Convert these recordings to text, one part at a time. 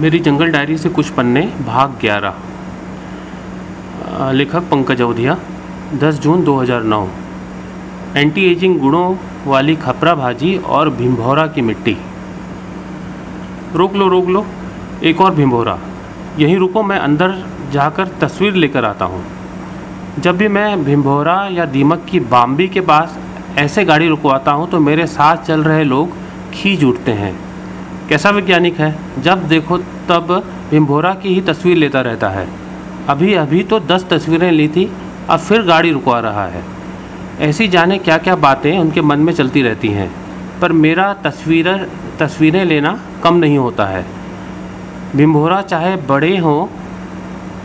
मेरी जंगल डायरी से कुछ पन्ने भाग ग्यारह। लेखक पंकज अवधिया 10 जून 2009 एंटी एजिंग गुणों वाली खपरा भाजी और भिम्भौरा की मिट्टी। रोक लो रोक लो, एक और भिम्भौरा। यहीं रुको, मैं अंदर जाकर तस्वीर लेकर आता हूँ। जब भी मैं भिम्भौरा या दीमक की बाम्बी के पास ऐसे गाड़ी रुकवाता हूँ तो मेरे साथ चल रहे लोग खींच उठते हैं। कैसा वैज्ञानिक है? जब देखो, तब भिम्भोरा की ही तस्वीर लेता रहता है। अभी अभी तो दस तस्वीरें ली थी, अब फिर गाड़ी रुकवा रहा है। ऐसी जाने क्या क्या बातें उनके मन में चलती रहती हैं, पर मेरा तस्वीर, तस्वीरें लेना कम नहीं होता है। भिम्भोरा चाहे बड़े हों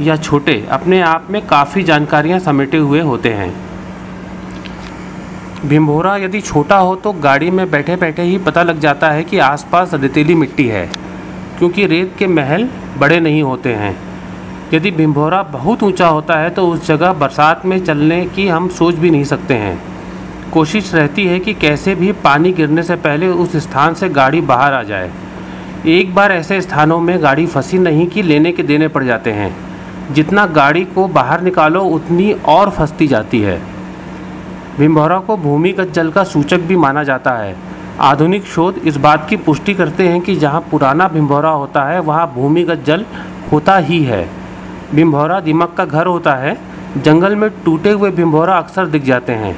या छोटे, अपने आप में काफ़ी जानकारियाँ समेटे हुए होते हैं। भिम्भोरा यदि छोटा हो तो गाड़ी में बैठे बैठे ही पता लग जाता है कि आसपास रेतीली मिट्टी है, क्योंकि रेत के महल बड़े नहीं होते हैं। यदि भिम्भोरा बहुत ऊँचा होता है तो उस जगह बरसात में चलने की हम सोच भी नहीं सकते हैं। कोशिश रहती है कि कैसे भी पानी गिरने से पहले उस स्थान से गाड़ी बाहर आ जाए। एक बार ऐसे स्थानों में गाड़ी फंसी नहीं कि लेने के देने पड़ जाते हैं। जितना गाड़ी को बाहर निकालो, उतनी और फंसती जाती है। भिम्भौरा को भूमिगत जल का सूचक भी माना जाता है। आधुनिक शोध इस बात की पुष्टि करते हैं कि जहाँ पुराना भिम्भौरा होता है, वहाँ भूमिगत जल होता ही है। भिम्भौरा दिमक का घर होता है। जंगल में टूटे हुए भिम्भौरा अक्सर दिख जाते हैं।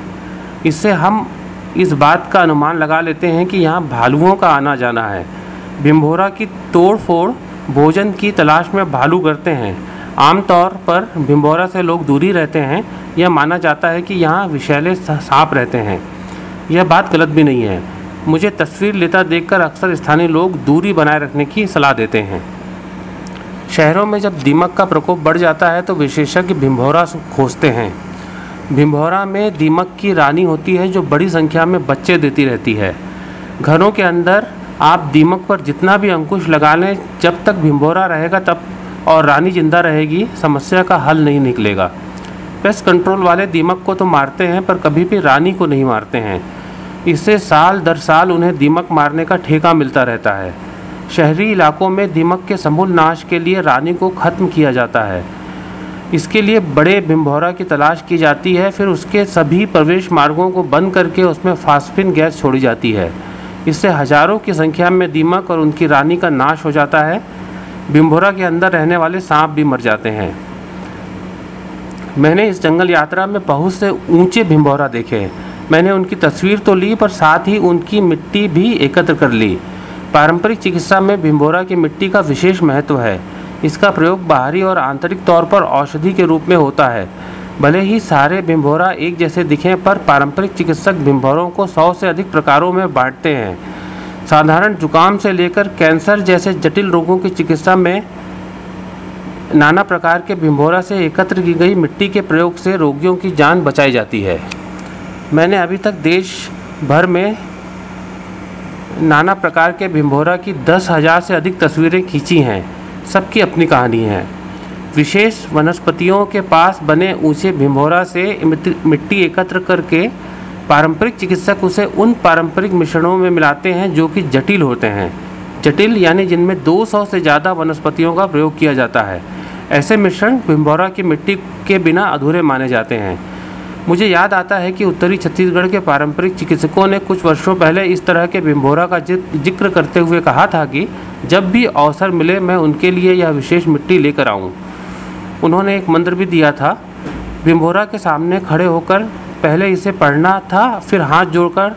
इससे हम इस बात का अनुमान लगा लेते हैं कि यहाँ भालुओं का आना जाना है। भिम्भौरा की तोड़ फोड़ भोजन की तलाश में भालू करते हैं। आमतौर पर भिम्बोरा से लोग दूरी रहते हैं। यह माना जाता है कि यहाँ विषैले सांप रहते हैं। यह बात गलत भी नहीं है। मुझे तस्वीर लेता देखकर अक्सर स्थानीय लोग दूरी बनाए रखने की सलाह देते हैं। शहरों में जब दीमक का प्रकोप बढ़ जाता है तो विशेषज्ञ भिम्भौरा खोजते हैं। भिम्भौरा में दीमक की रानी होती है, जो बड़ी संख्या में बच्चे देती रहती है। घरों के अंदर आप दीमक पर जितना भी अंकुश लगा लें, जब तक भिम्भौरा रहेगा, तब और रानी ज़िंदा रहेगी, समस्या का हल नहीं निकलेगा। पेस्ट कंट्रोल वाले दीमक को तो मारते हैं, पर कभी भी रानी को नहीं मारते हैं। इससे साल दर साल उन्हें दीमक मारने का ठेका मिलता रहता है। शहरी इलाकों में दीमक के समूल नाश के लिए रानी को ख़त्म किया जाता है। इसके लिए बड़े भिम्भौरा की तलाश की जाती है, फिर उसके सभी प्रवेश मार्गों को बंद करके उसमें फास्फिन गैस छोड़ी जाती है। इससे हज़ारों की संख्या में दीमक और उनकी रानी का नाश हो जाता है। बिम्भोरा के अंदर रहने वाले सांप भी मर जाते हैं। मैंने इस जंगल यात्रा में बहुत से ऊँचे भिम्भोरा देखे। मैंने उनकी तस्वीर तो ली, पर साथ ही उनकी मिट्टी भी एकत्र कर ली। पारंपरिक चिकित्सा में भिम्भोरा की मिट्टी का विशेष महत्व है। इसका प्रयोग बाहरी और आंतरिक तौर पर औषधि के रूप में होता है। भले ही सारे भिम्भौरा एक जैसे दिखें, पर पारंपरिक चिकित्सक भिम्भौरों को सौ से अधिक प्रकारों में बांटते हैं। साधारण जुकाम से लेकर कैंसर जैसे जटिल रोगों की चिकित्सा में नाना प्रकार के भिम्भोरा से एकत्र की गई मिट्टी के प्रयोग से रोगियों की जान बचाई जाती है। मैंने अभी तक देश भर में नाना प्रकार के भिम्भोरा की दस हज़ार से अधिक तस्वीरें खींची हैं। सबकी अपनी कहानी है। विशेष वनस्पतियों के पास बने ऊँचे भिम्भोरा से मिट्टी एकत्र करके पारंपरिक चिकित्सक उसे उन पारंपरिक मिश्रणों में मिलाते हैं जो कि जटिल होते हैं। जटिल यानी जिनमें 200 से ज़्यादा वनस्पतियों का प्रयोग किया जाता है। ऐसे मिश्रण भिम्बौरा की मिट्टी के बिना अधूरे माने जाते हैं। मुझे याद आता है कि उत्तरी छत्तीसगढ़ के पारंपरिक चिकित्सकों ने कुछ वर्षों पहले इस तरह के भिम्बोरा का ज़िक्र करते हुए कहा था कि जब भी अवसर मिले, मैं उनके लिए यह विशेष मिट्टी लेकर आऊँ। उन्होंने एक मंत्र भी दिया था भिम्बोरा के सामने खड़े होकर पहले इसे पढ़ना था, फिर हाथ जोड़कर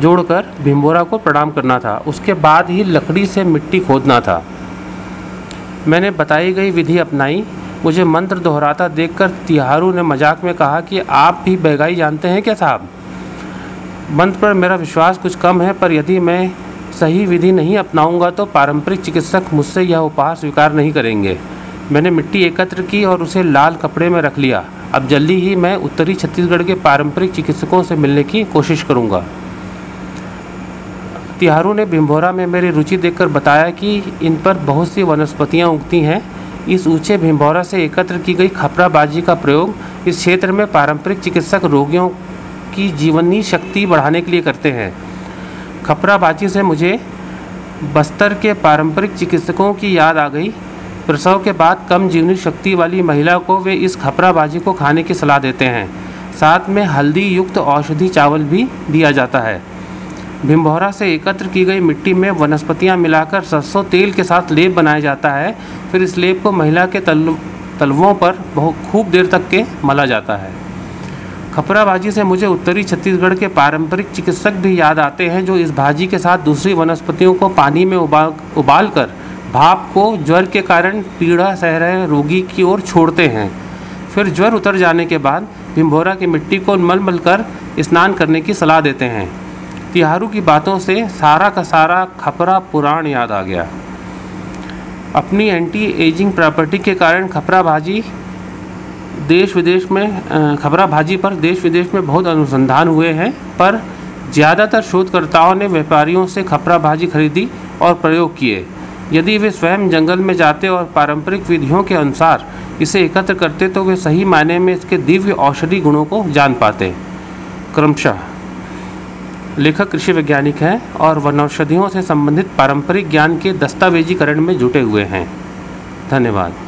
जोड़कर भिम्बोरा को प्रणाम करना था। उसके बाद ही लकड़ी से मिट्टी खोदना था। मैंने बताई गई विधि अपनाई। मुझे मंत्र दोहराता देखकर तिहारू ने मज़ाक में कहा कि आप भी बहगाई जानते हैं क्या साहब? मंत्र पर मेरा विश्वास कुछ कम है, पर यदि मैं सही विधि नहीं अपनाऊँगा तो पारंपरिक चिकित्सक मुझसे यह उपहार स्वीकार नहीं करेंगे। मैंने मिट्टी एकत्र की और उसे लाल कपड़े में रख लिया। अब जल्दी ही मैं उत्तरी छत्तीसगढ़ के पारंपरिक चिकित्सकों से मिलने की कोशिश करूँगा। तिहारू ने भिम्भोरा में मेरी रुचि देखकर बताया कि इन पर बहुत सी वनस्पतियाँ उगती हैं। इस ऊँचे भिम्भोरा से एकत्र की गई खपराबाजी का प्रयोग इस क्षेत्र में पारंपरिक चिकित्सक रोगियों की जीवनी शक्ति बढ़ाने के लिए करते हैं। खपराबाजी से मुझे बस्तर के पारंपरिक चिकित्सकों की याद आ गई। प्रसव के बाद कम जीवनी शक्ति वाली महिला को वे इस खपराबाजी को खाने की सलाह देते हैं। साथ में हल्दी युक्त औषधि चावल भी दिया जाता है। भीमभौरा से एकत्र की गई मिट्टी में वनस्पतियाँ मिलाकर सरसों तेल के साथ लेप बनाया जाता है। फिर इस लेप को महिला के तल, तलवों पर बहुत खूब देर तक के मला जाता है। खपराबाजी से मुझे उत्तरी छत्तीसगढ़ के पारंपरिक चिकित्सक भी याद आते हैं जो इस भाजी के साथ दूसरी वनस्पतियों को पानी में उबाल उबाल कर भाप को ज्वर के कारण पीड़ा सह रहे रोगी की ओर छोड़ते हैं। फिर ज्वर उतर जाने के बाद भिम्भोरा की मिट्टी को मल मल कर स्नान करने की सलाह देते हैं। तिहारू की बातों से सारा का सारा खपरा पुराण याद आ गया। अपनी एंटी एजिंग प्रॉपर्टी के कारण खपरा भाजी देश विदेश में खपरा भाजी पर देश विदेश में बहुत अनुसंधान हुए हैं, पर ज़्यादातर शोधकर्ताओं ने व्यापारियों से खपरा भाजी खरीदी और प्रयोग किए। यदि वे स्वयं जंगल में जाते और पारंपरिक विधियों के अनुसार इसे एकत्र करते तो वे सही मायने में इसके दिव्य औषधि गुणों को जान पाते। क्रमशः, लेखक कृषि वैज्ञानिक हैं और वनौषधियों से संबंधित पारंपरिक ज्ञान के दस्तावेजीकरण में जुटे हुए हैं। धन्यवाद।